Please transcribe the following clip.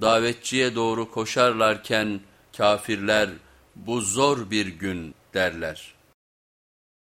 davetçiye doğru koşarlarken kafirler bu zor bir gün derler.